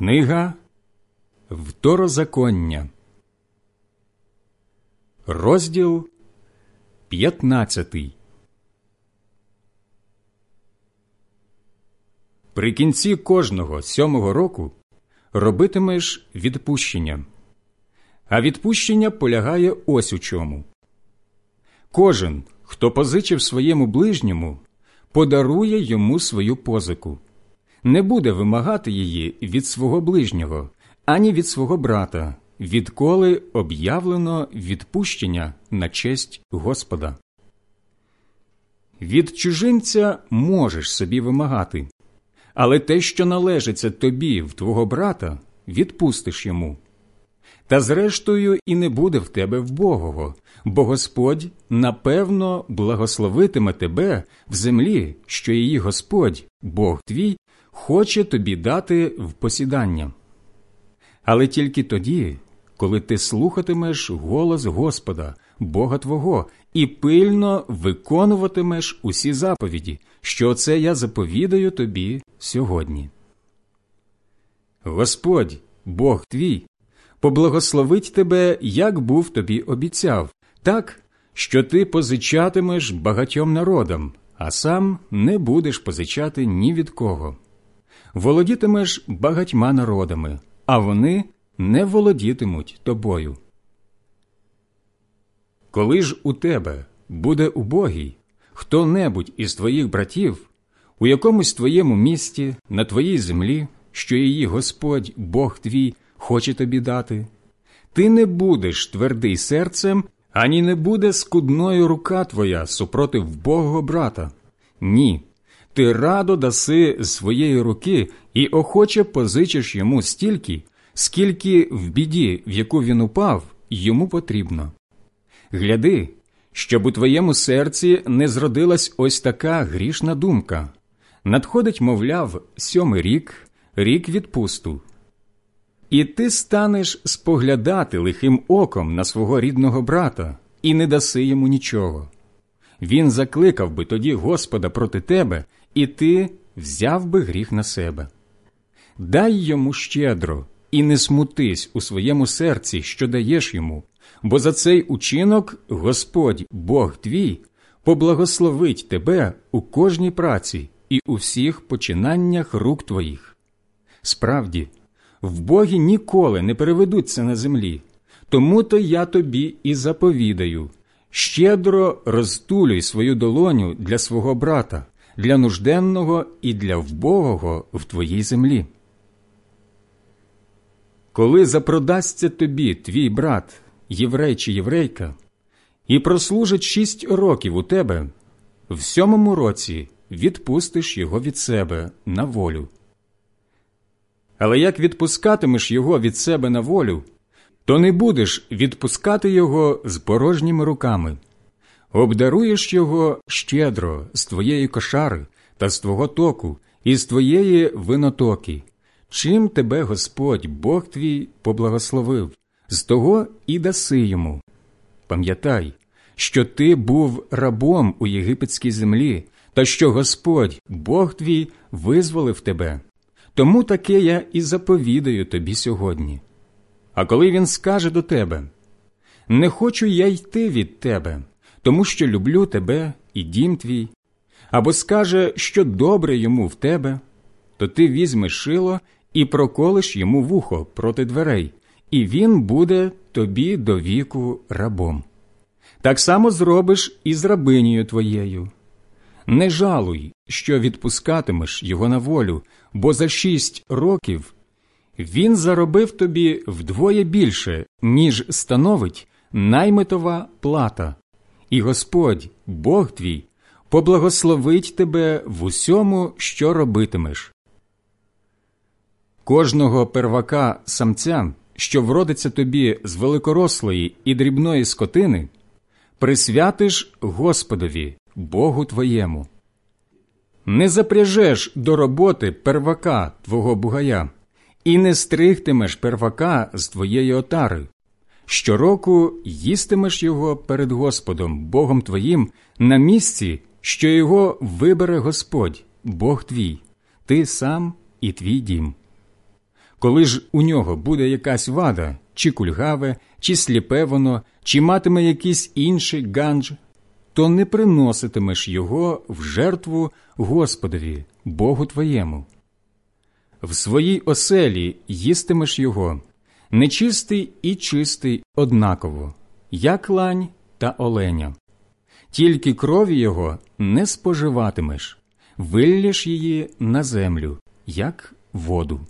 Книга Второзаконня, розділ 15 При кінці кожного сьомого року робитимеш відпущення, а відпущення полягає ось у чому. Кожен, хто позичив своєму ближньому, подарує йому свою позику не буде вимагати її від свого ближнього, ані від свого брата, відколи об'явлено відпущення на честь Господа. Від чужинця можеш собі вимагати, але те, що належиться тобі в твого брата, відпустиш йому. Та зрештою і не буде в тебе вбогого, бо Господь напевно благословитиме тебе в землі, що її Господь, Бог твій, хоче тобі дати в посідання. Але тільки тоді, коли ти слухатимеш голос Господа, Бога Твого, і пильно виконуватимеш усі заповіді, що це я заповідаю тобі сьогодні. Господь, Бог твій, поблагословить тебе, як був тобі обіцяв, так, що ти позичатимеш багатьом народам, а сам не будеш позичати ні від кого володітимеш багатьма народами, а вони не володітимуть тобою. Коли ж у тебе буде убогий хто небудь із твоїх братів у якомусь твоєму місті, на твоїй землі, що її Господь Бог твій хоче тобі дати, ти не будеш твердий серцем, ані не буде скудною рука твоя супротив Бога брата. Ні, ти радо даси своєї руки і охоче позичиш йому стільки, скільки в біді, в яку він упав, йому потрібно. Гляди, щоб у твоєму серці не зродилась ось така грішна думка. Надходить, мовляв, сьомий рік, рік відпусту. І ти станеш споглядати лихим оком на свого рідного брата і не даси йому нічого. Він закликав би тоді Господа проти тебе і ти взяв би гріх на себе. Дай йому щедро і не смутись у своєму серці, що даєш йому, бо за цей учинок Господь, Бог твій, поблагословить тебе у кожній праці і у всіх починаннях рук твоїх. Справді, в Богі ніколи не переведуться на землі, тому то я тобі і заповідаю щедро розтулюй свою долоню для свого брата, для нужденного і для вбогого в твоїй землі. Коли запродасться тобі твій брат, єврей чи єврейка, і прослужить шість років у тебе, в сьомому році відпустиш його від себе на волю. Але як відпускатимеш його від себе на волю, то не будеш відпускати його з порожніми руками обдаруєш його щедро з твоєї кошари та з твого току і з твоєї винотоки, чим тебе Господь Бог твій поблагословив, з того і даси йому. Пам'ятай, що ти був рабом у єгипетській землі, та що Господь, Бог твій, визволив тебе. Тому таке я і заповідаю тобі сьогодні. А коли він скаже до тебе Не хочу я йти від тебе, тому що люблю тебе і дім твій, або скаже, що добре йому в тебе, то ти візьмеш шило і проколиш йому вухо проти дверей, і він буде тобі до віку рабом. Так само зробиш і з рабинею твоєю. Не жалуй, що відпускатимеш його на волю, бо за шість років він заробив тобі вдвоє більше, ніж становить наймитова плата і Господь, Бог твій, поблагословить тебе в усьому, що робитимеш. Кожного первака самця, що вродиться тобі з великорослої і дрібної скотини, присвятиш Господові, Богу твоєму. Не запряжеш до роботи первака твого бугая, і не стригтимеш первака з твоєї отари, Щороку їстимеш його перед Господом, Богом твоїм, на місці, що його вибере Господь, Бог твій, ти сам і твій дім. Коли ж у нього буде якась вада, чи кульгаве, чи сліпе воно, чи матиме якийсь інший ганж, то не приноситимеш його в жертву Господові, Богу твоєму. В своїй оселі їстимеш його, нечистий і чистий однаково, як лань та оленя. Тільки крові його не споживатимеш, виллєш її на землю, як воду.